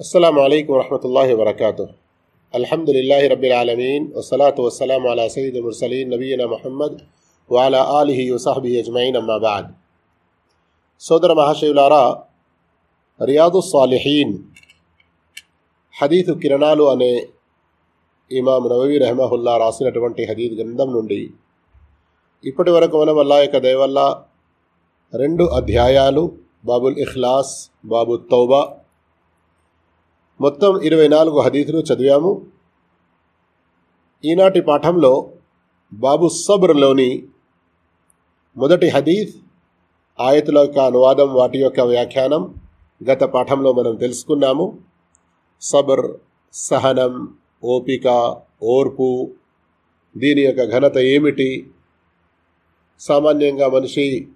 السلام عليكم ورحمة الله وبركاته الحمد لله رب العالمين والصلاة والسلام على سيد المرسلين نبينا محمد وعلى آله وصحبه أجمعين أما بعد సోదర మహాశివులారా రియాదు సాలిహీన్ హదీతు కిరణాలు అనే ఇమాం నవవి రెహమహుల్లా రాసినటువంటి హదీద్ గ్రంథం నుండి ఇప్పటి వరకు మనం అల్లా యొక్క దయవల్ల రెండు అధ్యాయాలు బాబుల్ ఇఖ్లాస్ బాబు తౌబా మొత్తం ఇరవై నాలుగు హదీతులు చదివాము. ఈనాటి పాఠంలో బాబు సబ్ర్లోని మొదటి హదీఫ్ ఆయతుల యొక్క అనువాదం వాటి యొక్క వ్యాఖ్యానం గత పాఠంలో మనం తెలుసుకున్నాము. సబర్ సహనం ఓపిక ఓర్పు దీని యొక్క ఘనత ఏమిటి? సామాన్యంగా మనిషి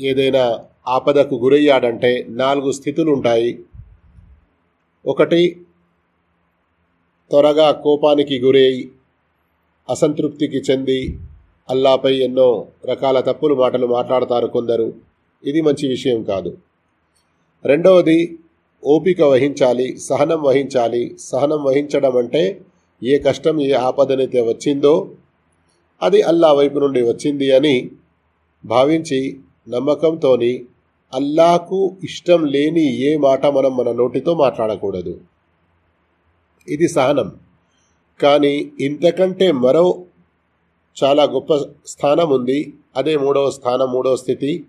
ఏదైనా ఆపదకు గురయ్యాడంటే నాలుగు స్థితులు ఉంటాయి. ఒకటి త్వరగా కోపానికి గురై అసంతృప్తికి చెంది అల్లాపై ఎన్నో రకాల తప్పులు మాటలు మాట్లాడతారు కొందరు. ఇది మంచి విషయం కాదు. రెండవది ఓపిక వహించాలి సహనం వహించాలి. సహనం వహించడం అంటే ఏ కష్టం ఏ ఆపదనైతే వచ్చిందో అది అల్లా వైపు నుండి వచ్చింది అని భావించి నమ్మకంతో అల్లాకు ఇష్టం లేని ఏ మాట మనం మన నోటితో మాట్లాడకూడదు. ఇది సహనం. కానీ ఇంతకంటే మరో చాలా గొప్ప స్థానం ఉంది. అదే మూడవ స్థానం మూడవ స్థితి.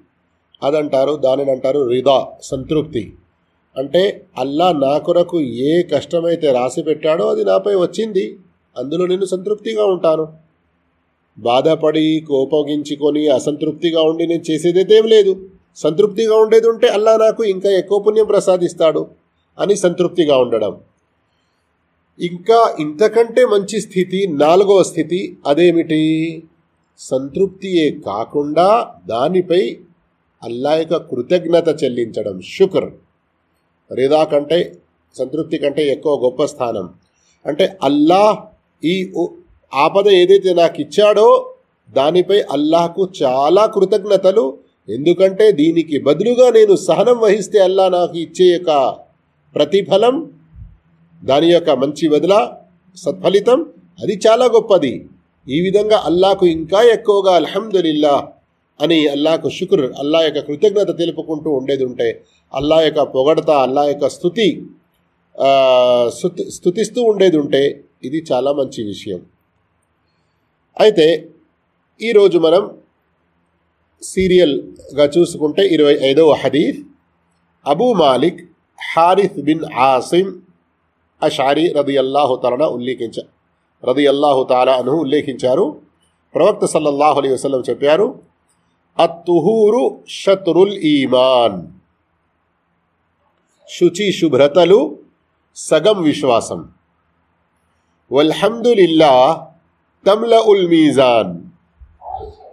అదంటారు దానిని అంటారు రిదా సంతృప్తి. అంటే అల్లా నా కొరకు ఏ కష్టమైతే రాసి పెట్టాడో అది నాపై వచ్చింది. అందులో నేను సంతృప్తిగా ఉంటాను. బాధపడి కోపగించుకొని అసంతృప్తిగా ఉండి నేను చేసేదైతే ఏం లేదు. సంతృప్తిగా ఉండేది ఉంటే అల్లా నాకు ఇంకా ఎక్కువ పుణ్యం ప్రసాదిస్తాడు అని సంతృప్తిగా ఉండడం. ఇంకా ఇంతకంటే మంచి స్థితి నాలుగవ స్థితి అదేమిటి? సంతృప్తియే కాకుండా దానిపై అల్లా యొక్క కృతజ్ఞత చెల్లించడం శుక్ర్. రిదా కంటే సంతృప్తి కంటే ఎక్కువ గొప్ప స్థానం. అంటే అల్లా ఈ ఆపద ఏదైతే నాకు ఇచ్చాడో దానిపై అల్లాహకు చాలా కృతజ్ఞతలు ఎందుకంటే దీనికి బదులుగా నేను సహనం వహిస్తే అల్లా నాకు ఇచ్చే యొక్క ప్రతిఫలం దాని యొక్క మంచి వదిల సత్ఫలితం అది చాలా గొప్పది. ఈ విధంగా అల్లాకు ఇంకా ఎక్కువగా అల్హమ్దులిల్లా అని అల్లాకు శుక్ర్ అల్లా యొక్క కృతజ్ఞత తెలుపుకుంటూ ఉండేది ఉంటే అల్లా యొక్క పొగడత అల్లా యొక్క స్థుతి స్థుతిస్తూ ఉండేది ఉంటే ఇది చాలా మంచి విషయం. అయితే ఈరోజు మనం సీరియల్గా చూసుకుంటే ఇరవై ఐదవ హదీఫ్ అబూ మాలిక్ హారిఫ్ బిన్ ఆసిమ్ అషారి రది అల్లాహు తలన ఉల్లేఖించ రది అల్లాహు తాలా అను ఉల్లేఖించారు. ప్రవక్త సల్లల్లాహు అలీ వసలం చెప్పారు అత్తుహూరు షత్రుల్ ఈమాన్. శుచి శుభ్రతలు సగం విశ్వాసం. వల్హమ్దులిల్లా తమ్ల ఉల్ మీజాన్.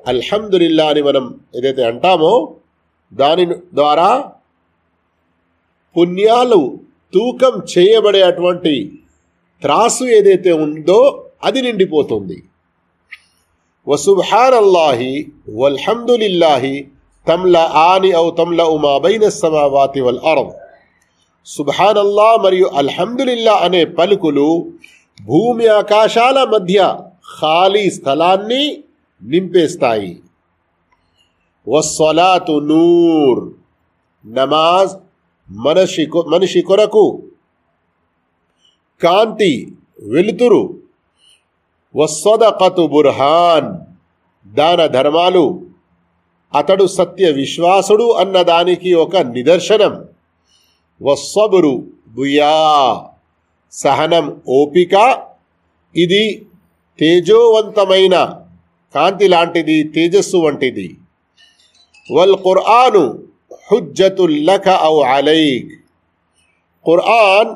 అల్హమ్దులిల్లా అని మనం ఏదైతే అంటామో దాని ద్వారా పుణ్యాలు తూకం చేయబడే అటువంటి త్రాసు ఏదైతే ఉందో అది నిండిపోతుంది. వసుభాన్ అల్లాహి వల్హమ్దులిల్లాహి తమ్ల ఆని ఔ తమ్ల ఉమాబైన సమావాతి వల్ అరవ్ సుభాన్ అల్లా మరియు అల్హమ్దులిల్లా అనే పలుకులు భూమి ఆకాశాల మధ్య ఖాళీ స్థలాన్ని నింపేస్తాయి. వస్సలాతు నూర్. నమాజ్ మనిషి మనిషి కొరకు. కాంతి వెలుతురు. వస్వదకతు బుర్హాన్. దాన ధర్మాలు. అతడు సత్య విశ్వాసుడు అన్నదానికి ఒక నిదర్శనం. వస్వబురు బుయా. సహనం ఓపిక. ఇది తేజోవంతమైన కాంతి లాంటిది తేజస్సు వంటిది. వల్ ఖుర్ఆను హుజ్జతుల్లక ఔ అలైక్. ఖుర్ఆన్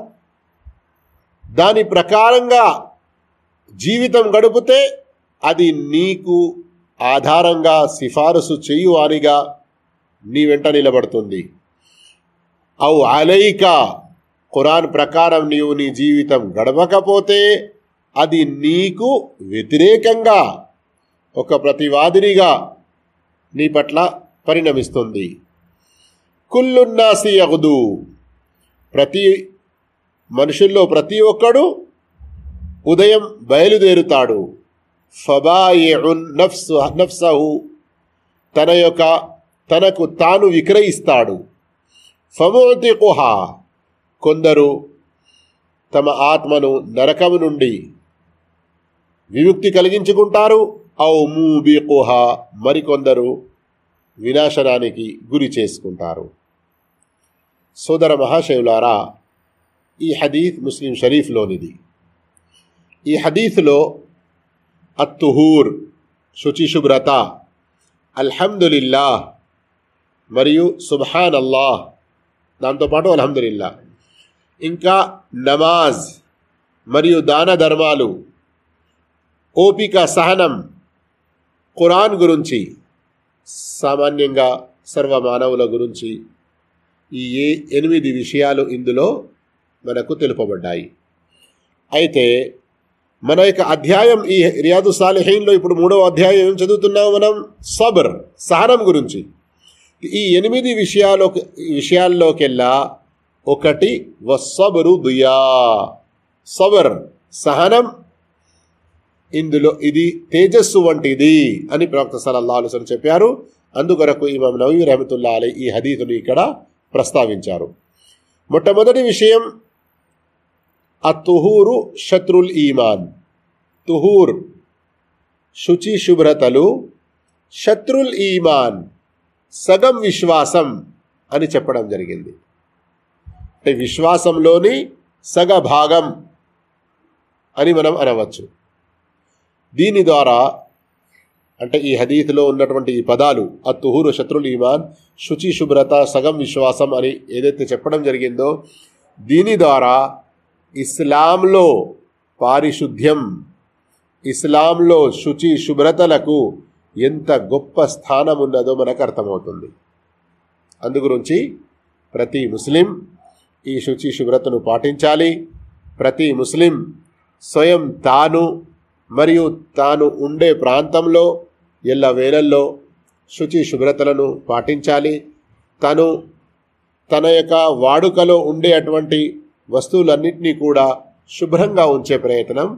దాని ప్రకారంగా జీవితం గడిపితే అది నీకు ఆధారంగా సిఫారసు చేయువానిగా నీ వెంట నిలబడుతుంది. ఔ అలైక ఖురాన్ ప్రకారం నీవు నీ జీవితం గడవకపోతే అది నీకు వ్యతిరేకంగా ఒక ప్రతివాదినిగా నీ పట్ల పరిణమిస్తుంది. కుల్లున్నాసి అగుదు ప్రతి మనుషుల్లో ప్రతి ఒక్కడు ఉదయం బయలుదేరుతాడు. ఫబాయిఉన్ నఫ్సు నఫ్సహు. తన యొక్క తనకు తాను విక్రయిస్తాడు. ఫమోతికుహా. కొందరు తమ ఆత్మను నరకము నుండి విముక్తి కలిగించుకుంటారు. ఔ మూబికుహా మరికొందరు వినాశనానికి గురి చేసుకుంటారు. సోదర మహాశైవులారా ఈ హదీత్ ముస్లిం షరీఫ్లోనిది. ఈ హదీత్లో అత్తుహూర్ శుచిశుభ్రత అల్హమ్దులిల్లా మరియు సుబ్హాన్ అల్లాహ్ దాంతోపాటు అల్హమ్దులిల్లా ఇంకా నమాజ్ మరియు దాన ధర్మాలు ఓపిక సహనం ఖురాన్ గురించి సామాన్యంగా సర్వమానవుల గురించి ఈ ఏ ఎనిమిది విషయాలు ఇందులో మనకు తెలుపబడ్డాయి. అయితే మన యొక్క అధ్యాయం ఈ రియాదు సాలిహీన్లో ఇప్పుడు మూడవ అధ్యాయం ఏం చదువుతున్నాం మనం? సబర్ సహనం గురించి. ఈ ఎనిమిది విషయాలు విషయాల్లోకెల్లా ఒకటి వసబరు దుయా. సబర్ సహనం ఇందులో ఇది తేజస్సు వంటిది అని ప్రవక్త సలల్లా అలుసన్ చెప్పారు. అందుకొరకు ఇమాం నవీ రహమతుల్లా అలీ ఈ హదీతుని ఇక్కడ ప్రస్తావించారు. మొట్టమొదటి విషయం అతుహూరు శత్రుల్ ఈమాన్. తుహూర్ శుచి శుభ్రతలు శత్రుల్ ఈమాన్ సగం విశ్వాసం అని చెప్పడం జరిగింది. అంటే విశ్వాసంలోని సగ భాగం అని మనం అనవచ్చు. దీని ద్వారా అంటే ఈ హదీత్లో ఉన్నటువంటి ఈ పదాలు అత్తుహూరు శత్రులు ఈమాన్ శుచి శుభ్రత సగం విశ్వాసం అని ఏదైతే చెప్పడం జరిగిందో దీని ద్వారా ఇస్లాంలో పారిశుద్ధ్యం ఇస్లాంలో శుచి శుభ్రతలకు ఎంత గొప్ప స్థానం ఉన్నదో మనకు అర్థమవుతుంది. అందుగురించి ప్రతి ముస్లిం ఈ శుచి శుభ్రతను పాటించాలి. ప్రతి ముస్లిం స్వయం తాను మరియు తాను ఉండే ప్రాంతంలో ఎల్ల వేళల్లో శుచి శుభ్రతలను పాటించాలి. తను తన యొక్క వాడుకలో ఉండే అటువంటి వస్తువులన్నింటినీ కూడా శుభ్రంగా ఉంచే ప్రయత్నం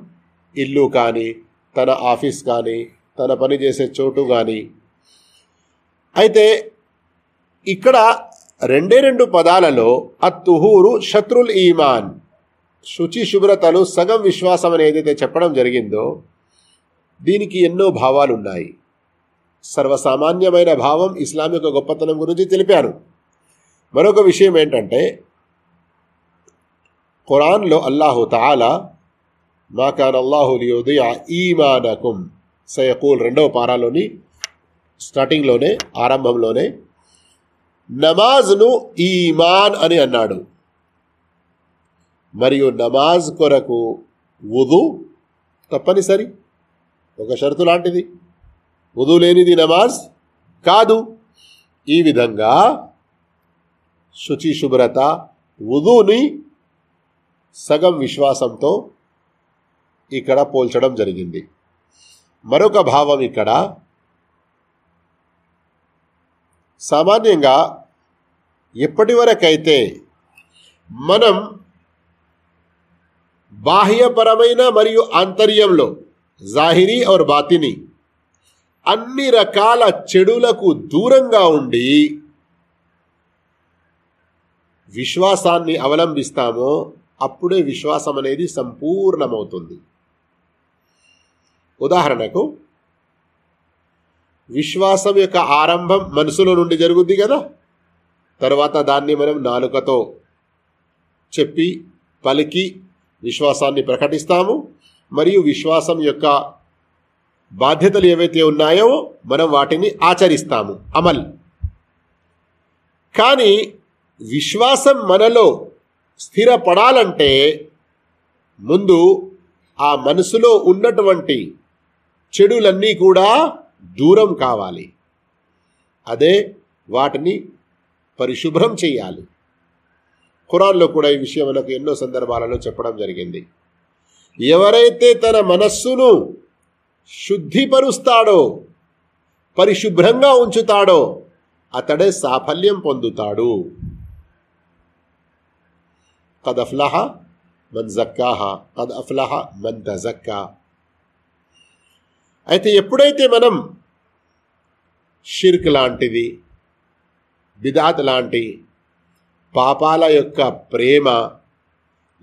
ఇల్లు కానీ తన ఆఫీస్ కానీ తన పని చేసే చోటు కానీ. అయితే ఇక్కడ రెండే రెండు పదాలలో అత్తుహూరు శత్రుల్ ఈమాన్. శుచి శుభ్రతలు సగం విశ్వాసం అని ఏదైతే చెప్పడం జరిగిందో దీనికి ఎన్నో భావాలు ఉన్నాయి సర్వసామాన్యమైన భావం ఇస్లాం యొక్క గొప్పతనం గురించి తెలిపాను మరొక విషయం ఏంటంటే ఖురాన్లో అల్లాహు తాలా మాకాన్ కాన్ ఈమానకుం సయకూల్ రెండవ పారాలోని స్టార్టింగ్లోనే ఆరంభంలోనే నమాజ్ను ఈమాన్ అని అన్నాడు. మరియు నమాజ్ కొరకు వుదు తప్పనిసరి. ఒక షరతు లాంటిది. వుదు లేనిది నమాజ్ కాదు. ఈ విధంగా శుచి శుభ్రత వుదుని సగం విశ్వాసంతో ఇక్కడ పోల్చడం జరిగింది. మరొక భావం ఇక్కడ. సామాన్యంగా ఎప్పటి వరకైతే మనం బాహ్యపరమైన మరియు ఆంతర్యంలో జాహిరీ ఔర్ బాతిని. అన్ని రకాల చెడులకు దూరంగా ఉండి విశ్వాసాన్ని అవలంబిస్తామో అప్పుడే విశ్వాసం అనేది సంపూర్ణమవుతుంది. ఉదాహరణకు విశ్వాసం యొక్క ఆరంభం మనసులో నుండి జరుగుద్ది కదా? తర్వాత దాన్ని మనం నాలుకతో చెప్పి పలికి విశ్వాసాన్ని ప్రకటిస్తాము. మరియు విశ్వాసం యొక్క బాధ్యతలు ఏవైతే ఉన్నాయో మనం వాటిని ఆచరిస్తాము. అమల్. కానీ విశ్వాసం మనలో స్థిరపడాలంటే ముందు ఆ మనసులో ఉన్నటువంటి చెడులన్నీ కూడా దూరం కావాలి. అదే వాటిని పరిశుభ్రం చేయాలి. ఖురాన్లో కూడా ఈ విషయం మనకు ఎన్నో సందర్భాలలో చెప్పడం జరిగింది. ఎవరైతే తన మనస్సును శుద్ధిపరుస్తాడో పరిశుభ్రంగా ఉంచుతాడో అతడే సాఫల్యం పొందుతాడు. కదఫ్లహ మన్ జక్కాహా కద్ అఫ్లహ మన్ తజక్కా అయితే ఎప్పుడైతే మనం షిర్క్ లాంటిది బిదాత్ లాంటి పాపాల యొక్క ప్రేమ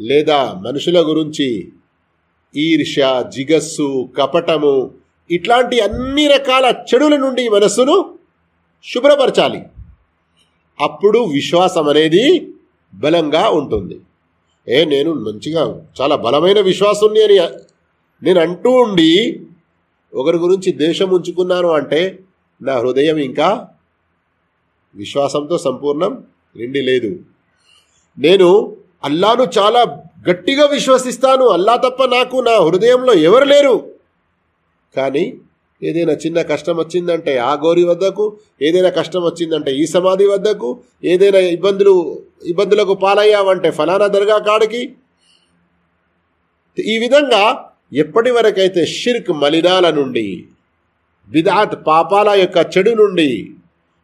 లేదా మనుషుల గురించి ఈర్ష్య జిగస్సు కపటము ఇట్లాంటి అన్ని రకాల చెడుల నుండి మనస్సును శుభ్రపరచాలి. అప్పుడు విశ్వాసం అనేది బలంగా ఉంటుంది. ఏ నేను మంచిగా చాలా బలమైన విశ్వాసుని అని నేను అంటూ ఉండి ఒకరి గురించి దేశం ఉంచుకున్నాను అంటే నా హృదయం ఇంకా విశ్వాసంతో సంపూర్ణం నిండి లేదు. నేను అల్లాను చాలా గట్టిగా విశ్వసిస్తాను. అల్లా తప్ప నాకు నా హృదయంలో ఎవరు లేరు. కానీ ఏదైనా చిన్న కష్టం వచ్చిందంటే ఆ గౌరి వద్దకు ఏదైనా కష్టం వచ్చిందంటే ఈ సమాధి వద్దకు ఏదైనా ఇబ్బందులు ఇబ్బందులకు పాలయ్యావంటే ఫలానా దర్గా కాడికి. ఈ విధంగా ఎప్పటి వరకైతే షిర్క్ మలినాల నుండి బిదాత్ పాపాల యొక్క చెడు నుండి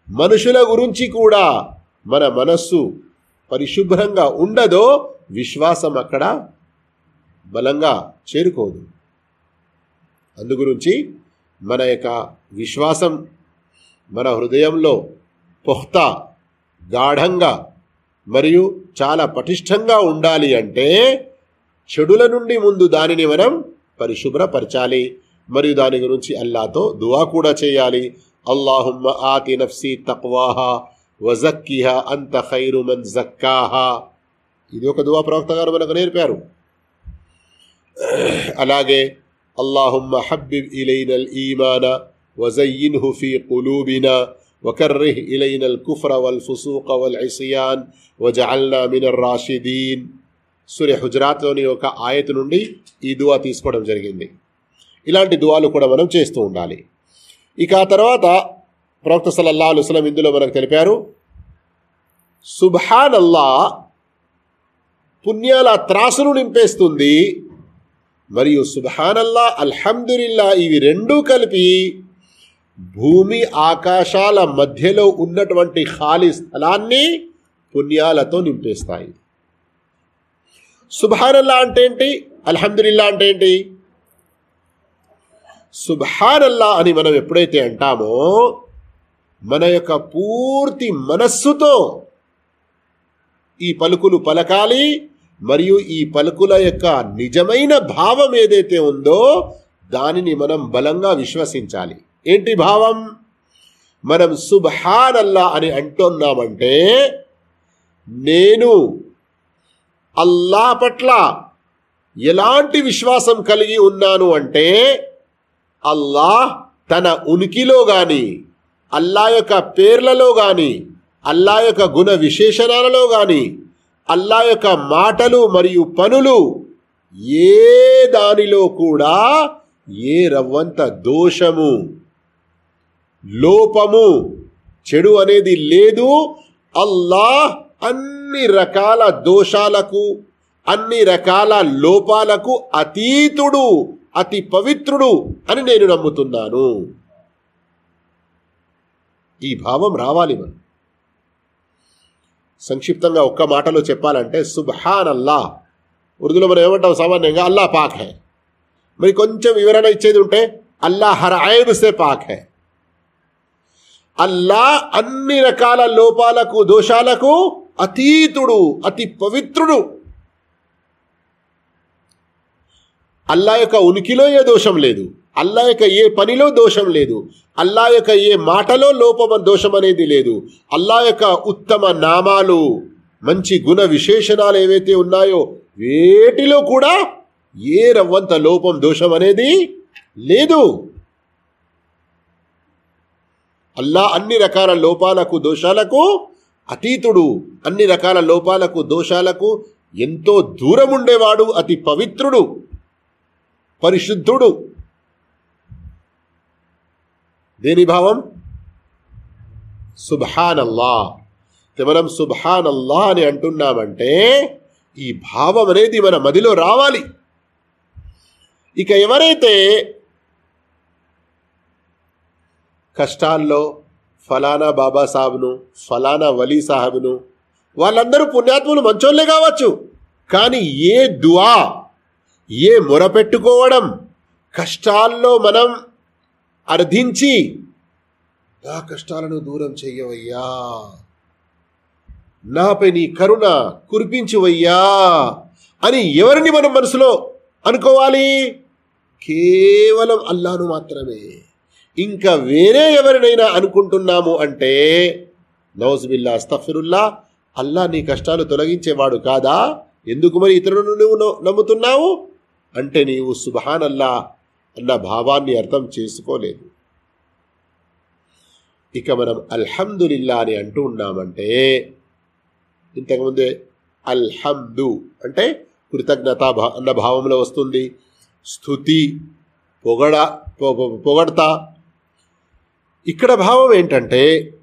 మనుషుల గురించి కూడా మన మనస్సు పరిశుభ్రంగా ఉండదో విశ్వాసం అక్కడ బలంగా చేరుకోదు. అందుగురించి మన యొక్క విశ్వాసం మన హృదయంలో పొహ్తా గాఢంగా మరియు చాలా పటిష్టంగా ఉండాలి అంటే చెడుల నుండి ముందు దానిని మనం పరిశుభ్రపరచాలి. మరియు దాని గురించి అల్లాతో దువా కూడా చేయాలి. అల్లాహుమ్మ ఆతి నఫ్సి తక్వాహా వజక్కిహా అంత ఖైరు మన్ జక్కాహా ఇది ఒక దువా ప్రవక్త గారు మనకు నేర్పారు అలాగే అల్లాహుమ్మ హబ్బిబ్ ఇలైనల్ ఈమాన వజయ్యిన్హు ఫీ కులూబినా وكره إلينا الكفر والفسوق والعصيان وجعلنا من الراشدين సూర్య హుజరాత్లోని ఒక ఆయత నుండి ఈ దువా తీసుకోవడం జరిగింది ఇలాంటి దువాలు కూడా మనం చేస్తూ ఉండాలి ఇక ఆ తర్వాత ప్రవక్త సల్లల్లా అలుస్లం ఇందులో మనకు తెలిపారు సుభాన్ అల్లా పుణ్యాల త్రాసును నింపేస్తుంది మరియు సుభానల్లా అల్హమ్దుల్లా ఇవి రెండూ కలిపి భూమి ఆకాశాల మధ్యలో ఉన్నటువంటి ఖాళీ స్థలాన్ని పుణ్యాలతో నింపేస్తాయి. సుభానల్లా అంటే ఏంటి? అల్హమ్దుల్లా అంటే ఏంటి? సుభానల్లా అని మనం ఎప్పుడైతే అంటామో మన యొక్క పూర్తి మనస్సుతో ఈ పలుకులు పలకాలి మరియు ఈ పలుకుల యొక్క నిజమైన భావం ఏదైతే ఉందో దానిని మనం బలంగా విశ్వసించాలి. ఏంటి భావం? మనం సుభానల్లా అని అంటున్నామంటే నేను అల్లా పట్ల ఎలాంటి విశ్వాసం కలిగి ఉన్నాను అంటే అల్లాహ్ తన ఉనికిలో కానీ అల్లా యొక్క పేర్లలో కానీ అల్లా యొక్క గుణ విశేషణాలలో కానీ అల్లా యొక్క మాటలు మరియు పనులు ఏ దానిలో కూడా ఏ రవ్వంత దోషము లోపము చెడు అనేది లేదు. అల్లాహ్ అన్ని రకాల దోషాలకు అన్ని రకాల లోపాలకు అతీతుడు అతి పవిత్రుడు అని నేను నమ్ముతున్నాను. ఈ భావం రావాలి మనం. సంక్షిప్తంగా ఒక్క మాటలో చెప్పాలంటే సుబ్హాన్ అల్లా ఉర్దూలో మనం ఏమంటాం సామాన్యంగా? అల్లా పాక్ హే. మరి కొంచెం వివరణ ఇచ్చేది ఉంటే అల్లా హర్ ఐబ్ సే పాక్ హే. అల్లా అన్ని రకాల లోపాలకు దోషాలకు అతీతుడు అతి పవిత్రుడు. అల్లా యొక్క ఉనికిలో ఏ దోషం లేదు. అల్లా యొక్క ఏ పనిలో దోషం లేదు. అల్లా యొక్క ఏ మాటలో లోపమ దోషం అనేది లేదు. అల్లా యొక్క ఉత్తమ నామాలు మంచి గుణ విశేషణాలు ఏవైతే ఉన్నాయో వేటిలో కూడా ఏ రవ్వంత లోపం దోషం అనేది లేదు. అల్లా అన్ని రకాల లోపాలకు దోషాలకు అతీతుడు. అన్ని రకాల లోపాలకు దోషాలకు ఎంతో దూరం ఉండేవాడు అతి పవిత్రుడు పరిశుద్ధుడు. దేని భావం? సుభాన్ అల్లా మనం సుభాన్ అల్లా అని అంటున్నామంటే ఈ భావం అనేది మన మదిలో రావాలి. ఇక ఎవరైతే కష్టాల్లో ఫలానా బాబా సాహెబ్ను ఫలానా వలీ సాహబ్ను వాళ్ళందరూ పుణ్యాత్ములు మంచోళ్ళే కావచ్చు. కానీ ఏ దువా ఏ మొరపెట్టుకోవడం కష్టాల్లో మనం అర్థించి నా కష్టాలను దూరం చెయ్యవయ్యా. నాపై నీ కరుణ కురిపించువయ్యా అని ఎవరిని మనం మనసులో అనుకోవాలి? కేవలం అల్లాను మాత్రమే. ఇంకా వేరే ఎవరినైనా అనుకుంటున్నాము అంటే నౌజుబిల్లా అస్తఫిరుల్లా అల్లా నీ కష్టాలు తొలగించేవాడు కాదా? ఎందుకు మరి ఇతరులను నువ్వు నమ్ముతున్నావు? అంటే నీవు సుబహాన్ అన్న భావాన్ని అర్థం చేసుకోలేదు. ఇక మనం అల్హమ్దులిల్లా అని అంటూ ఉన్నామంటే ఇంతకుముందే అల్హమ్దు అంటే కృతజ్ఞత భా- అన్న భావంలో వస్తుంది. స్థుతి పొగడ పొ- పొగడతా. ఇక్కడ భావం ఏంటంటే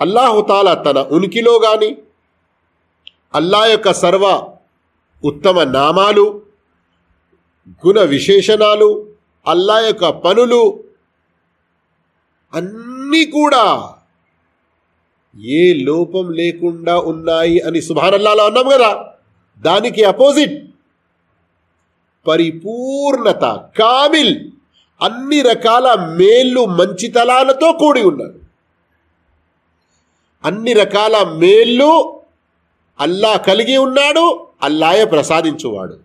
అల్లాహుతాల తన ఉనికిలో కానీ అల్లా యొక్క సర్వ ఉత్తమ నామాలు గుణ విశేషణాలు అల్లా యొక్క పనులు అన్నీ కూడా ఏ లోపం లేకుండా ఉన్నాయి అని సుభానల్లాలో అన్నాం కదా. దానికి అపోజిట్ పరిపూర్ణత కామిల్ అన్ని రకాల మేళ్ళు మంచితలాలతో కూడి ఉన్నాడు అన్ని రకాల మేళ్ళు అల్లా కలిగి ఉన్నాడు అల్లాయే ప్రసాదించువాడు.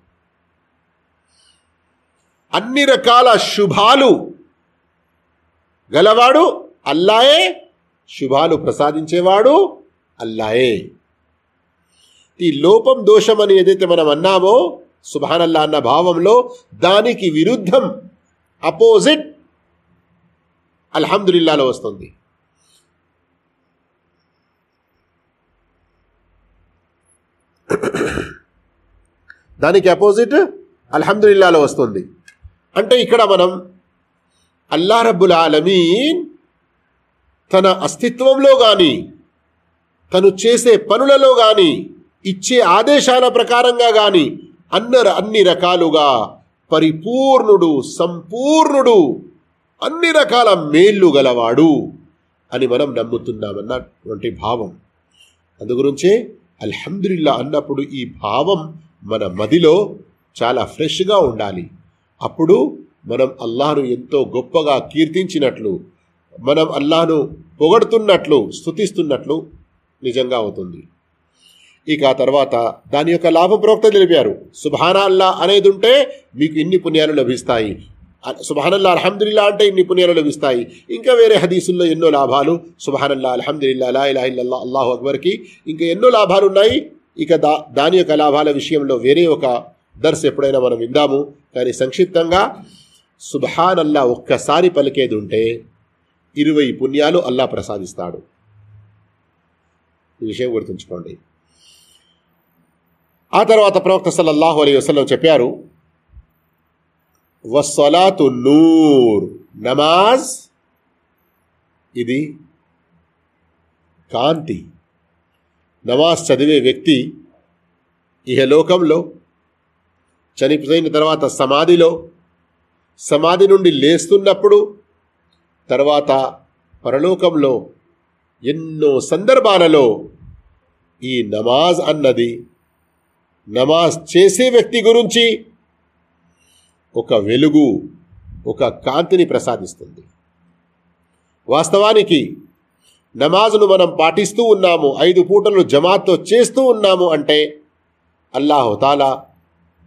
అన్ని రకాల శుభాలు గలవాడు అల్లాయే శుభాలు ప్రసాదించేవాడు అల్లాయే ఈ లోపం దోషం అని ఏదైతే మనం అన్నామో సుభానల్లా అన్న భావంలో దానికి విరుద్ధం అపోజిట్ అల్హమ్దుల్లాలో వస్తుంది. దానికి అపోజిట్ అల్హమ్దుల్లాలో వస్తుంది. అంటే ఇక్కడ మనం అల్లా రబ్బుల్ ఆలమీన్ తన అస్తిత్వంలో కానీ తను చేసే పనులలో కానీ ఇచ్చే ఆదేశాల ప్రకారంగా కానీ అన్న అన్ని రకాలుగా పరిపూర్ణుడు సంపూర్ణుడు అన్ని రకాల మేళ్ళు గలవాడు అని మనం నమ్ముతున్నామన్నటువంటి భావం. అందుగురించే అల్హమ్దుల్లా అన్నప్పుడు ఈ భావం మన మదిలో చాలా ఫ్రెష్గా ఉండాలి. అప్పుడు మనం అల్లాను ఎంతో గొప్పగా కీర్తించినట్లు మనం అల్లాను పొగడుతున్నట్లు స్తుతిస్తున్నట్లు నిజంగా అవుతుంది. ఇక ఆ తర్వాత దాని యొక్క లాభప్రోక్త తెలిపారు. సుభానా అల్లా అనేది ఉంటే మీకు ఇన్ని పుణ్యాలు లభిస్తాయి. సుభానల్లా అల్హమ్దుల్లా అంటే ఇన్ని పుణ్యాలు లభిస్తాయి. ఇంకా వేరే హదీసుల్లో ఎన్నో లాభాలు. సుభానల్లా అల్హమ్దుల్లా లా ఇలా ఇల్లా అల్లాహు అక్బర్కి ఇంకా ఎన్నో లాభాలు ఉన్నాయి. ఇక దా దాని యొక్క లాభాల విషయంలో వేరే ఒక దర్శ ఎప్పుడైనా మనం విందాము. కానీ సంక్షిప్తంగా సుభాన్ అల్లా ఒక్కసారి పలికేది ఉంటే ఇరవై పుణ్యాలు అల్లా ప్రసాదిస్తాడు. ఈ విషయం గుర్తుంచుకోండి. ఆ తర్వాత ప్రవక్త సల్లల్లాహు అలీ వసలం చెప్పారు వస్సలాతు నూర్. నమాజ్ ఇది కాంతి. నమాజ్ చదివే వ్యక్తి ఇహలోకంలో చనిపోయిన తర్వాత సమాధిలో సమాధి నుండి లేస్తున్నప్పుడు తర్వాత పరలోకంలో ఎన్నో సందర్భాలలో ఈ నమాజ్ అన్నది నమాజ్ చేసే వ్యక్తి గురించి ఒక వెలుగు ఒక కాంతిని ప్రసాదిస్తుంది. వాస్తవానికి నమాజ్ను మనం పాటిస్తూ ఉన్నాము ఐదు పూటలు జమాత్తో చేస్తూ ఉన్నాము అంటే అల్లాహుతాలా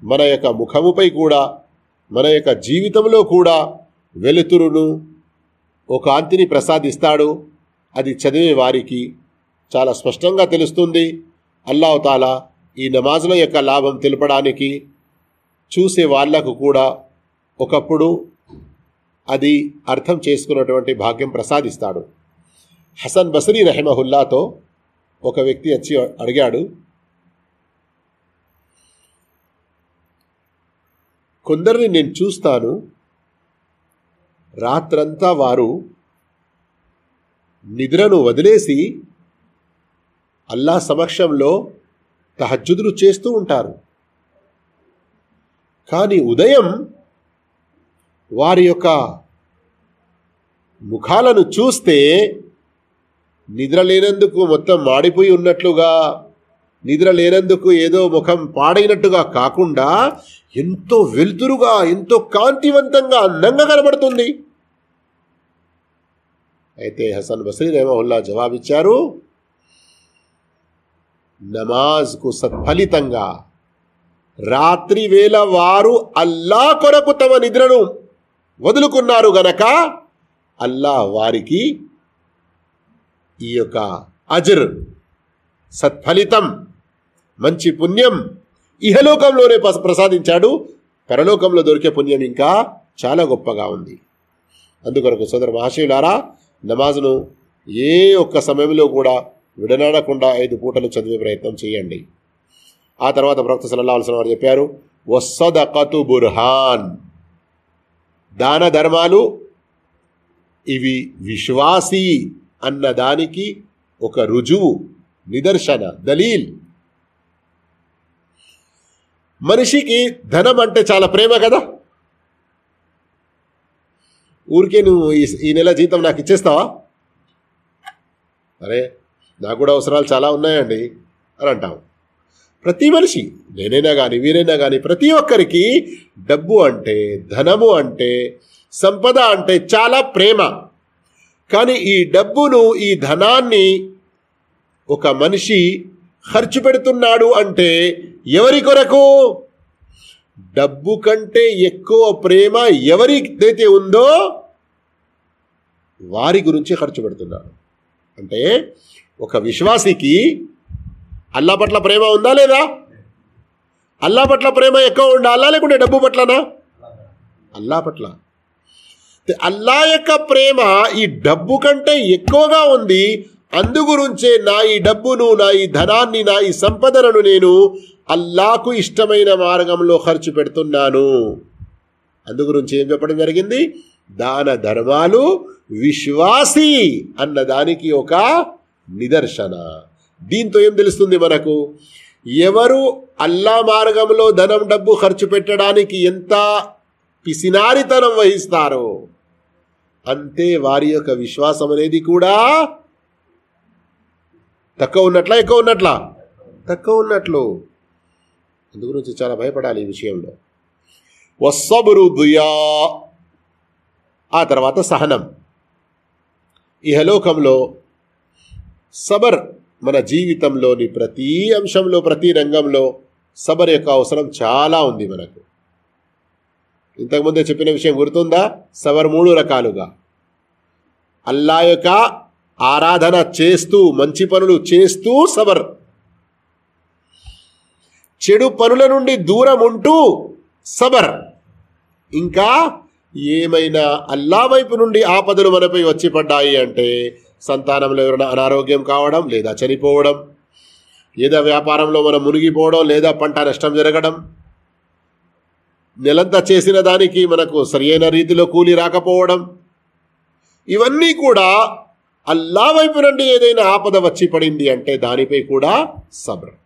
మన యొక్క ముఖముపై కూడా మన యొక్క జీవితంలో కూడా వెలుతురును ఒక కాంతిని ప్రసాదిస్తాడు. అది చదివే వారికి చాలా స్పష్టంగా తెలుస్తుంది. అల్లావుతాలా ఈ నమాజుల యొక్క లాభం తెలపడానికి చూసే వాళ్ళకు కూడా ఒకప్పుడు అది అర్థం చేసుకున్నటువంటి భాగ్యం ప్రసాదిస్తాడు. హసన్ బసరీ రెహమహుల్లాతో ఒక వ్యక్తి వచ్చి అడిగాడు కొందరిని నేను చూస్తాను. రాత్రంతా వారు నిద్రను వదిలేసి అల్లా సమక్షంలో తహజ్జుదులు చేస్తూ ఉంటారు. కానీ ఉదయం వారి యొక్క ముఖాలను చూస్తే నిద్ర లేనందుకు మొత్తం మాడిపోయి ఉన్నట్లుగా నిద్ర లేనందుకు ఏదో ముఖం పాడైనట్టుగా కాకుండా ఎంతో వెలుతురుగా ఎంతో కాంతివంతంగా అందంగా కనబడుతుంది. అయితే హసన్ బసరీ రెహమహుల్లా జవాబిచ్చారు నమాజ్కు సత్ఫలితంగా రాత్రి వేళ వారు అల్లా కొరకు తమ నిద్రను వదులుకున్నారు గనక అల్లా వారికి ఈ యొక్క అజర్ సత్ఫలితం మంచి పుణ్యం. ఇహలోకంలోనే ప్రసాదించాడు. పరలోకంలో దొరికే పుణ్యం ఇంకా చాలా గొప్పగా ఉంది. అందుకొరకు సోదర మహాశివులారా నమాజ్ను ఏ ఒక్క సమయంలో కూడా విడనాడకుండా ఐదు పూటలు చదివే ప్రయత్నం చేయండి. ఆ తర్వాత ప్రవక్త సల్లల్లాహు అలైహి వారు చెప్పారు వసదకతు బుర్హాన్. దాన ధర్మాలు ఇవి విశ్వాసి అన్న దానికి ఒక రుజువు నిదర్శన దలీల్. మనిషికి ధనం అంటే చాలా ప్రేమ కదా? ఊరికే నువ్వు ఈ- నెల జీతం నాకు ఇచ్చేస్తావా? అరే నాకు కూడా అవసరాలు చాలా ఉన్నాయండి అని అంటాం ప్రతి మనిషి నేనైనా కానీ వీరైనా కానీ ప్రతి ఒక్కరికి డబ్బు అంటే ధనము అంటే సంపద అంటే చాలా ప్రేమ. కానీ ఈ డబ్బును ఈ ధనాన్ని ఒక మనిషి ఖర్చు పెడుతున్నాడు అంటే ఎవరి కొరకు? డబ్బు కంటే ఎక్కువ ప్రేమ ఎవరికైతే ఉందో వారి గురించి ఖర్చు పెడుతున్నాడు. అంటే ఒక విశ్వాసికి అల్లా పట్ల ప్రేమ ఉందా లేదా? అల్లా పట్ల ప్రేమ ఎక్కువ ఉండాలా లేకుంటే డబ్బు పట్లనా? అల్లా పట్ల. అల్లా యొక్క ప్రేమ ఈ డబ్బు కంటే ఎక్కువగా ఉంది. అందుగురించే నా ఈ డబ్బును నా ఈ ధనాన్ని నా ఈ సంపదలను నేను అల్లాకు ఇష్టమైన మార్గంలో ఖర్చు పెడుతున్నాను. అందుగురించి ఏం చెప్పడం జరిగింది? దాన ధర్మాలు విశ్వాసి అన్న దానికి ఒక నిదర్శన. దీంతో ఏం తెలుస్తుంది మనకు? ఎవరు అల్లా మార్గంలో ధనం డబ్బు ఖర్చు పెట్టడానికి ఎంత పిసినారితనం వహిస్తారో అంతే వారి యొక్క విశ్వాసం అనేది కూడా తక్కువ ఉన్నట్లా ఎక్కువ ఉన్నట్లా? తక్కువ ఉన్నట్లు. గురించి చాలా భయపడాలి ఈ విషయంలో. వస్సబురు దుయా. ఆ తర్వాత సహనం. ఇహలోకంలో సబర్ మన జీవితంలోని ప్రతి అంశంలో ప్రతి రంగంలో సబర్ యొక్క అవసరం చాలా ఉంది మనకు. ఇంతకుముందే చెప్పిన విషయం గుర్తుందా? సబర్ మూడు రకాలుగా. అల్లా యొక్క ఆరాధన చేస్తూ మంచి పనులు చేస్తూ సబర్. చెడు పనుల నుండి దూరం ఉంటూ సబర్. ఇంకా ఏమైనా అల్లా వైపు నుండి ఆపదలు మనపై వచ్చి పడ్డాయి అంటే సంతానంలో ఎవరైనా అనారోగ్యం కావడం లేదా చనిపోవడం లేదా వ్యాపారంలో మనం మునిగిపోవడం లేదా పంట నష్టం జరగడం నెలంతా చేసిన దానికి మనకు సరియైన రీతిలో కూలి రాకపోవడం ఇవన్నీ కూడా అల్లా వైపు నుండి ఏదైనా ఆపద వచ్చి పడింది అంటే దానిపై కూడా సబ్రం.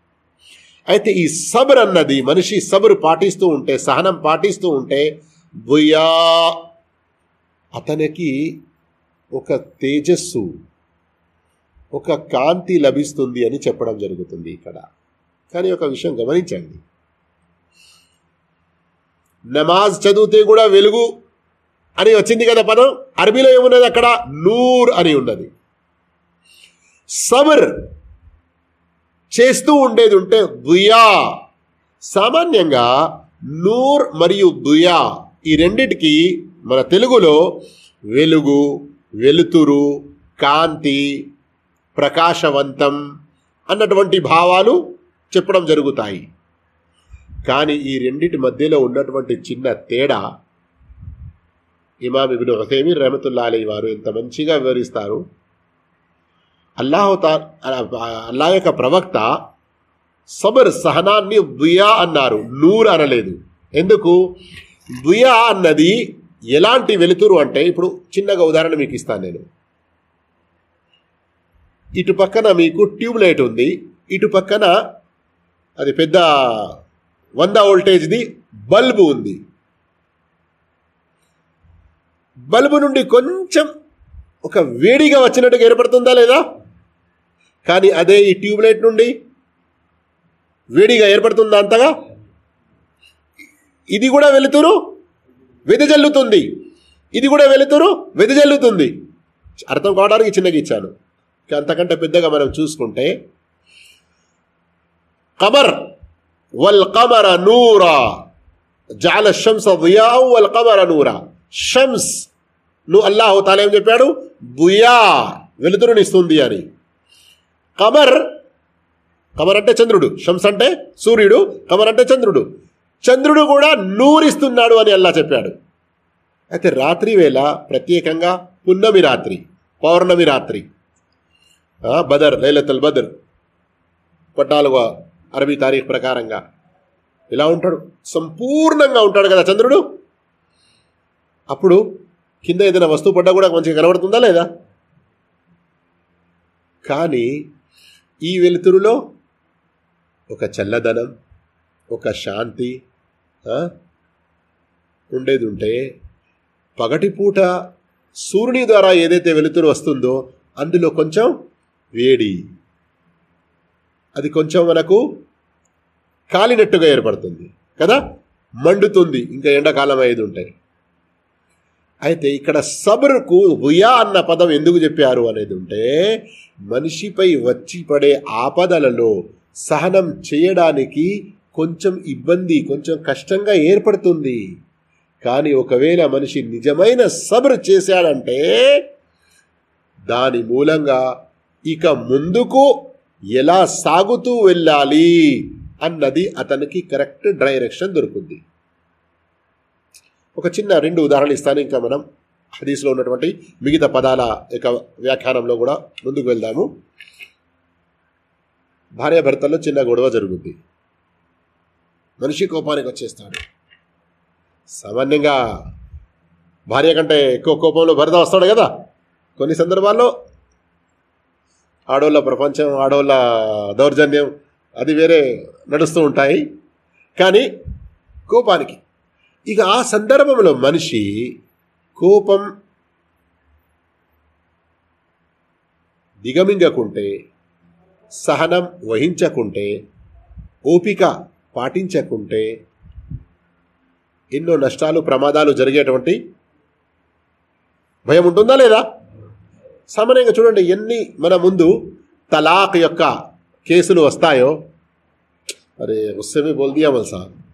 అయితే ఈ సబర్ అన్నది మనిషి సబర్ పాటిస్తూ ఉంటే సహనం పాటిస్తూ ఉంటే బుయా అతనికి ఒక తేజస్సు ఒక కాంతి లభిస్తుంది అని చెప్పడం జరుగుతుంది ఇక్కడ. కానీ ఒక విషయం గమనించండి. నమాజ్ చదివితే కూడా వెలుగు అని వచ్చింది కదా పదం? అరబీలో ఏమున్నది అక్కడ? నూర్ అని ఉన్నది. సబర్ చేస్తూ ఉండేది ఉంటే దుయా. సామాన్యంగా నూర్ మరియు దుయా ఈ రెండిటికి మన తెలుగులో వెలుగు వెలుతురు కాంతి ప్రకాశవంతం అన్నటువంటి భావాలు చెప్పడం జరుగుతాయి. కానీ ఈ రెండిటి మధ్యలో ఉన్నటువంటి చిన్న తేడా ఇమాం ఇబిన్ హుసైమీన్ రహమతుల్లా అలీ వారు ఎంత మంచిగా వివరిస్తారు. అల్లాహుతా అల్లా యొక్క ప్రవక్త సబర్ సహనాన్ని దుయా అన్నారు నూర్ అనలేదు. ఎందుకు? దుయా అన్నది ఎలాంటి వెలుతురు అంటే ఇప్పుడు చిన్నగా ఉదాహరణ మీకు ఇస్తాను నేను. ఇటు పక్కన మీకు ట్యూబ్ లైట్ ఉంది ఇటు పక్కన అది పెద్ద వంద వోల్టేజ్ది బల్బు ఉంది. బల్బు నుండి కొంచెం ఒక వేడిగా వచ్చినట్టుగా ఏర్పడుతుందా లేదా? కానీ అదే ఈ ట్యూబ్ లైట్ నుండి వేడిగా ఏర్పడుతుందా అంతగా? ఇది కూడా వెలుతురు వెదజల్లుతుంది. ఇది కూడా వెలుతురు వెదజల్లుతుంది. అర్థం కావడానికి చిన్నగా ఇచ్చాను. అంతకంటే పెద్దగా మనం చూసుకుంటే కమర్ వల్ కమర నూరా. జాల షమ్స్ వల్ కమర నూరా. షమ్స్ను అల్లాహు తాలేం ఏం చెప్పాడు? బుయా వెలుతురునిస్తుంది అని. కమర్. కమర్ అంటే చంద్రుడు. శంస అంటే సూర్యుడు. కమర్ అంటే చంద్రుడు. చంద్రుడు కూడా నూరిస్తున్నాడు అని అల్లా చెప్పాడు. అయితే రాత్రి వేళ ప్రత్యేకంగా పున్నమి రాత్రి పౌర్ణమి రాత్రి. బదర్ లైలతల్ బదర్. పద్నాలుగో అరబీ తారీఖు ప్రకారంగా. ఇలా ఉంటాడు. సంపూర్ణంగా ఉంటాడు కదా చంద్రుడు. అప్పుడు కింద ఏదైనా వస్తువు పడ్డా కూడా మంచిగా కనబడుతుందా లేదా? కానీ ఈ వెలుతురులో ఒక చల్లదనం ఒక శాంతి ఉండేది ఉంటే పగటిపూట సూర్యుని ద్వారా ఏదైతే వెలుతురు వస్తుందో అందులో కొంచెం వేడి. అది కొంచెం మనకు కాలినట్టుగా ఏర్పడుతుంది కదా? మండుతుంది. ఇంకా ఎండాకాలం అయ్యేది ఉంటాయి అయితే ఇక్కడ సబరుకు ఉయా అన్న పదం ఎందుకు చెప్పారు అనేది ఉంటే మనిషిపై వచ్చి పడే ఆపదలలో సహనం చేయడానికి కొంచెం ఇబ్బంది కొంచెం కష్టంగా ఏర్పడుతుంది. కానీ ఒకవేళ మనిషి నిజమైన సబర్ చేశాడంటే దాని మూలంగా ఇక ముందుకు ఎలా సాగుతూ వెళ్ళాలి అన్నది అతనికి కరెక్ట్ డైరెక్షన్ దొరుకుతుంది ఒక చిన్న రెండు ఉదాహరణలు ఇస్తాను. ఇంకా మనం హదీస్లో ఉన్నటువంటి మిగతా పదాల యొక్క వ్యాఖ్యానంలో కూడా ముందుకు వెళ్దాము. భార్యాభర్తల్లో చిన్న గొడవ జరుగుద్ది. మనిషి కోపానికి వచ్చేస్తాడు. సామాన్యంగా భార్య కంటే ఎక్కువ కోపంలో భర్త వస్తాడు కదా. కొన్ని సందర్భాల్లో ఆడోళ్ళ ప్రపంచం ఆడోళ్ళ దౌర్జన్యం అది వేరే నడుస్తూ ఉంటాయి. కానీ కోపానికి ఇక ఆ సందర్భంలో మనిషి కోపం దిగమింగకుంటే సహనం వహించకుంటే ఓపిక పాటించకుంటే ఎన్నో నష్టాలు ప్రమాదాలు జరిగేటువంటి భయం ఉంటుందా లేదా? సామాన్యంగా చూడండి ఎన్ని మన ముందు తలాక్ యొక్క కేసులు వస్తాయో. అరే వస్తే బోల్ దియా మల్ సార్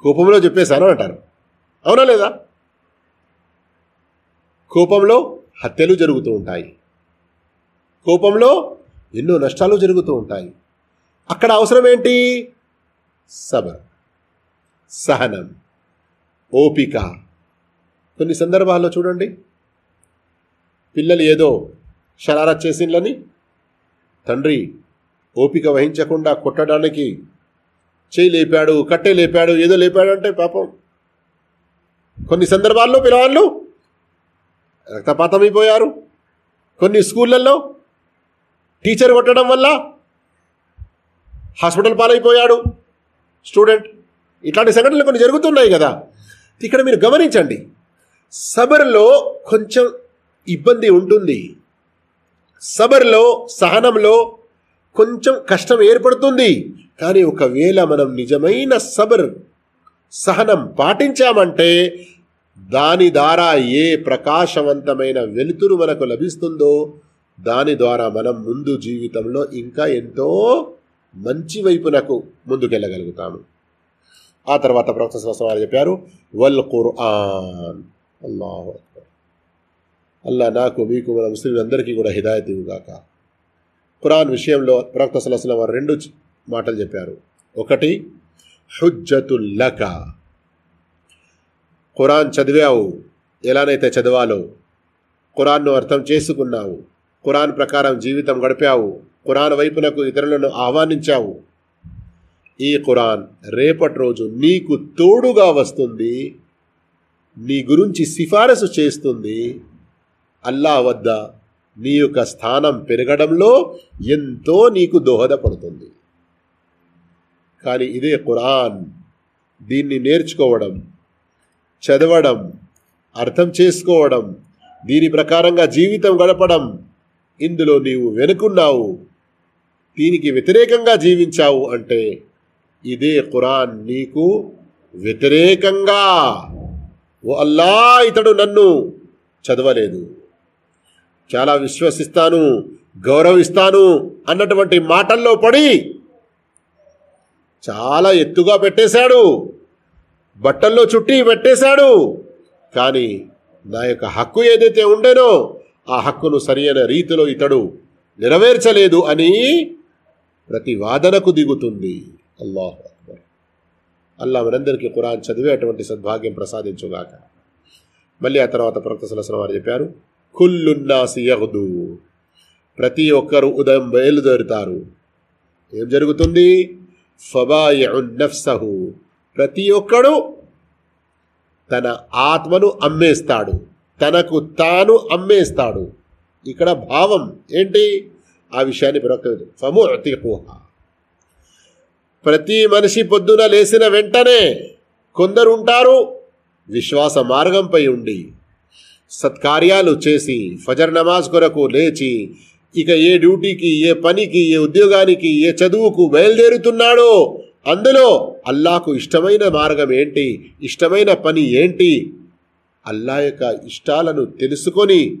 కోపంలో చెప్పేశాను అంటారు. అవునా లేదా? కోపంలో హత్యలు జరుగుతూ ఉంటాయి. కోపంలో ఎన్నో నష్టాలు జరుగుతూ ఉంటాయి. అక్కడ అవసరం ఏంటి? సబర్ సహనం ఓపిక. కొన్ని సందర్భాల్లో చూడండి. పిల్లలు ఏదో షరారత్ చేసిండ్లని తండ్రి ఓపిక వహించకుండా కొట్టడానికి చేయి లేపాడు కట్టె లేపాడు ఏదో లేపాడు అంటే పాపం. కొన్ని సందర్భాల్లో పిల్లవాళ్ళు రక్తపాతమైపోయారు. కొన్ని స్కూళ్ళల్లో టీచర్ కొట్టడం వల్ల హాస్పిటల్ పాలైపోయాడు. స్టూడెంట్ ఇట్లాంటి సంఘటనలు కొన్ని జరుగుతున్నాయి కదా. ఇక్కడ మీరు గమనించండి. సబర్లో కొంచెం ఇబ్బంది ఉంటుంది. సబర్లో సహనంలో కొంచెం కష్టం ఏర్పడుతుంది. కానీ ఒకవేళ మనం నిజమైన సబర్ సహనం పాటించామంటే దాని ద్వారా ఏ ప్రకాశవంతమైన వెలుతురు మనకు లభిస్తుందో దాని ద్వారా మనం ముందు జీవితంలో ఇంకా ఎంతో మంచి వైపునకు ముందుకెళ్ళగలుగుతాము. ఆ తర్వాత ప్రవక్త సంవత్సరం చెప్పారు వల్ ఖుర్ఆన్. అల్లాహు అల్లా నాకు మీకు మన ముస్లింలందరికీ కూడా హిదాయత్ ఇవ్వగాక. ఖురాన్ విషయంలో ప్రవక్త సలహం వారు రెండు మాటలు చెప్పారు. ఒకటి హుజ్జతుల్లక ఖురాన్ చదివావు ఎలానైతే చదవాలో ఖురాన్ను అర్థం చేసుకున్నావు ఖురాన్ ప్రకారం జీవితం గడిపావు ఖురాన్ వైపునకు ఇతరులను ఆహ్వానించావు ఈ ఖురాన్ రేపటి రోజు నీకు తోడుగా వస్తుంది నీ గురించి సిఫారసు చేస్తుంది అల్లా వద్ద నీ యొక్క స్థానం పెరగడంలో ఎంతో నీకు దోహదపడుతుంది. కానీ ఇదే ఖురాన్. దీన్ని నేర్చుకోవడం చదవడం అర్థం చేసుకోవడం దీని ప్రకారంగా జీవితం గడపడం ఇందులో నీవు వెనుకున్నావు దీనికి వ్యతిరేకంగా జీవించావు అంటే ఇదే ఖురాన్ నీకు వ్యతిరేకంగా. ఓ అల్లా ఇతడు నన్ను చదవలేదు. చాలా విశ్వసిస్తాను గౌరవిస్తాను అన్నటువంటి మాటల్లో పడి చాలా ఎత్తుగా పెట్టేశాడు. బట్టల్లో చుట్టి పెట్టేశాడు. కానీ నా యొక్క హక్కు ఏదైతే ఉండేనో ఆ హక్కును సరియైన రీతిలో ఇతడు నెరవేర్చలేదు అని ప్రతి వాదనకు దిగుతుంది. అల్లాహ్ అక్బర్. అల్లా మనందరికీ ఖురాన్ చదివే అటువంటి సద్భాగ్యం ప్రసాదించుగాక. మళ్ళీ ఆ తర్వాత ప్రవక్త సలసన వారు చెప్పారు కుల్లున్నాసి యహ్దు ప్రతి ఒక్కరు ఉదయం బయలుదేరుతారు. ఏం జరుగుతుంది? నఫ్సహు. ప్రతి ఒక్కడు తన ఆత్మను అమ్మేస్తాడు. తనకు తాను అమ్మేస్తాడు. ఇక్కడ భావం ఏంటి? ఆ విషయాన్ని ప్రవక్త ఫముఅతికుహ ప్రతి మనిషి పొద్దున లేచిన వెంటనే కొందరు ఉంటారు విశ్వాస మార్గంపై ఉండి సత్కార్యాలు చేసి ఫజర్ నమాజ్ కొరకు లేచి ఇక ఏ డ్యూటీకి ఏ పనికి ఏ ఉద్యోగానికి ఏ చదువుకు బయలుదేరుతున్నాడో అందులో అల్లాకు ఇష్టమైన మార్గం ఏంటి? ఇష్టమైన పని ఏంటి? అల్లా యొక్క ఇష్టాలను తెలుసుకొని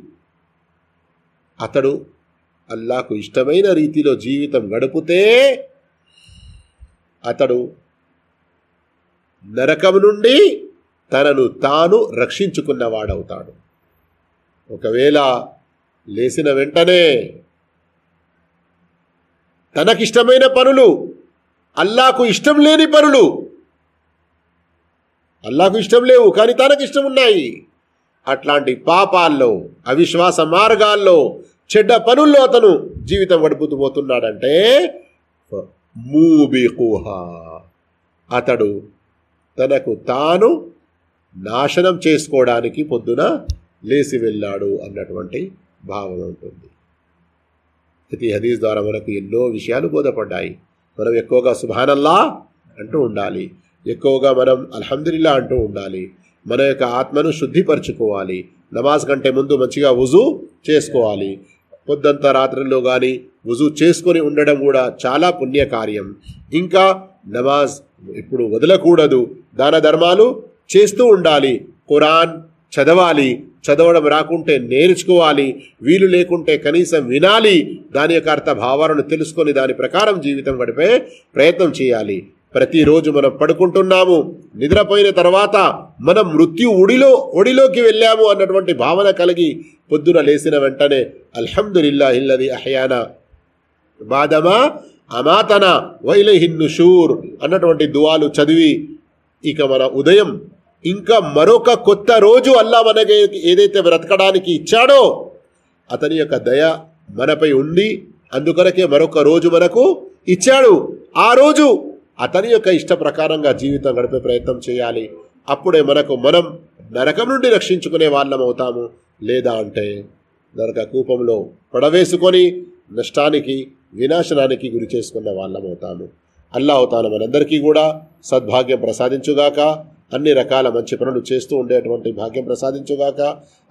అతడు అల్లాకు ఇష్టమైన రీతిలో జీవితం గడిపితే అతడు నరకం నుండి తనను తాను రక్షించుకున్నవాడవుతాడు. ఒకవేళ లేచిన వెంటనే తనకిష్టమైన పనులు అల్లాకు ఇష్టం లేని పనులు. అల్లాకు ఇష్టం లేవు కానీ తనకి ఇష్టం ఉన్నాయి. అట్లాంటి పాపాల్లో అవిశ్వాస మార్గాల్లో చెడ్డ పనుల్లో అతను జీవితం గడుపుతూ పోతున్నాడంటే మూబికుహ అతడు తనకు తాను నాశనం చేసుకోవడానికి పొద్దున లేచి వెళ్ళాడు అన్నటువంటి భావం ఉంటుంది. ప్రతి హదీస్ ద్వారా మనకు ఎన్నో విషయాలు బోధపడ్డాయి. మనం ఎక్కువగా సుభానల్లా అంటూ ఉండాలి. ఎక్కువగా మనం అల్హమ్దుల్లా అంటూ ఉండాలి. మన యొక్క ఆత్మను శుద్ధిపరచుకోవాలి. నమాజ్ కంటే ముందు మంచిగా వుజు చేసుకోవాలి. పొద్దంతా రాత్రుల్లో కానీ వుజు చేసుకొని ఉండడం కూడా చాలా పుణ్యకార్యం. ఇంకా నమాజ్ ఇప్పుడు వదలకూడదు. దాన ధర్మాలు చేస్తూ ఉండాలి. ఖురాన్ చదవాలి చదవడం రాకుంటే నేర్చుకోవాలి వీలు లేకుంటే కనీసం వినాలి. దాని యొక్క అర్థ భావాలను తెలుసుకొని దాని ప్రకారం జీవితం గడిపే ప్రయత్నం చేయాలి. ప్రతిరోజు మనం పడుకుంటున్నాము నిద్రపోయిన తర్వాత మనం మృత్యు ఒడిలో ఒడిలోకి వెళ్ళాము అన్నటువంటి భావన కలిగి పొద్దున లేచిన వెంటనే అల్హమ్దుల్లా ఇల్లది అహయానా బాదమా అమాతన వైలహిన్ను షూర్ అన్నటువంటి దువాలు చదివి ఇక మన ఉదయం ఇంకా మరొక కొత్త రోజు అల్లా మనకి ఏదైతే బ్రతకడానికి ఇచ్చాడో అతని యొక్క దయ మనపై ఉండి అందుకొరకే మరొక రోజు మనకు ఇచ్చాడు. ఆ రోజు అతని యొక్క ఇష్ట ప్రకారంగా జీవితం గడిపే ప్రయత్నం చేయాలి. అప్పుడే మనకు మనం నరకం నుండి రక్షించుకునే వాళ్ళం అవుతాము. లేదా అంటే నరక కూపంలో పడవేసుకొని నష్టానికి వినాశనానికి గురి చేసుకున్న వాళ్ళం అవుతాము. అల్లా అవుతాను మనందరికీ కూడా సద్భాగ్యం ప్రసాదించుగాక. అన్ని రకాల మంచి పనులు చేస్తూ ఉండేటువంటి భాగ్యం ప్రసాదించుగాక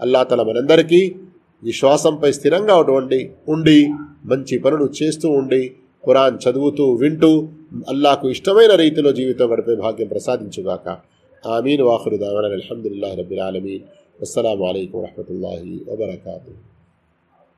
అల్లా తల మనందరికీ విశ్వాసంపై స్థిరంగా ఉండి ఉండి మంచి పనులు చేస్తూ ఉండి ఖురాన్ చదువుతూ వింటూ అల్లాకు ఇష్టమైన రీతిలో జీవితం గడిపే భాగ్యం ప్రసాదించుగాక. ఆమీన్. వాఖరు దావన అల్హమ్దుల్లాహి రబ్బిల్ ఆలమీన్. అస్సలాము అలైకుం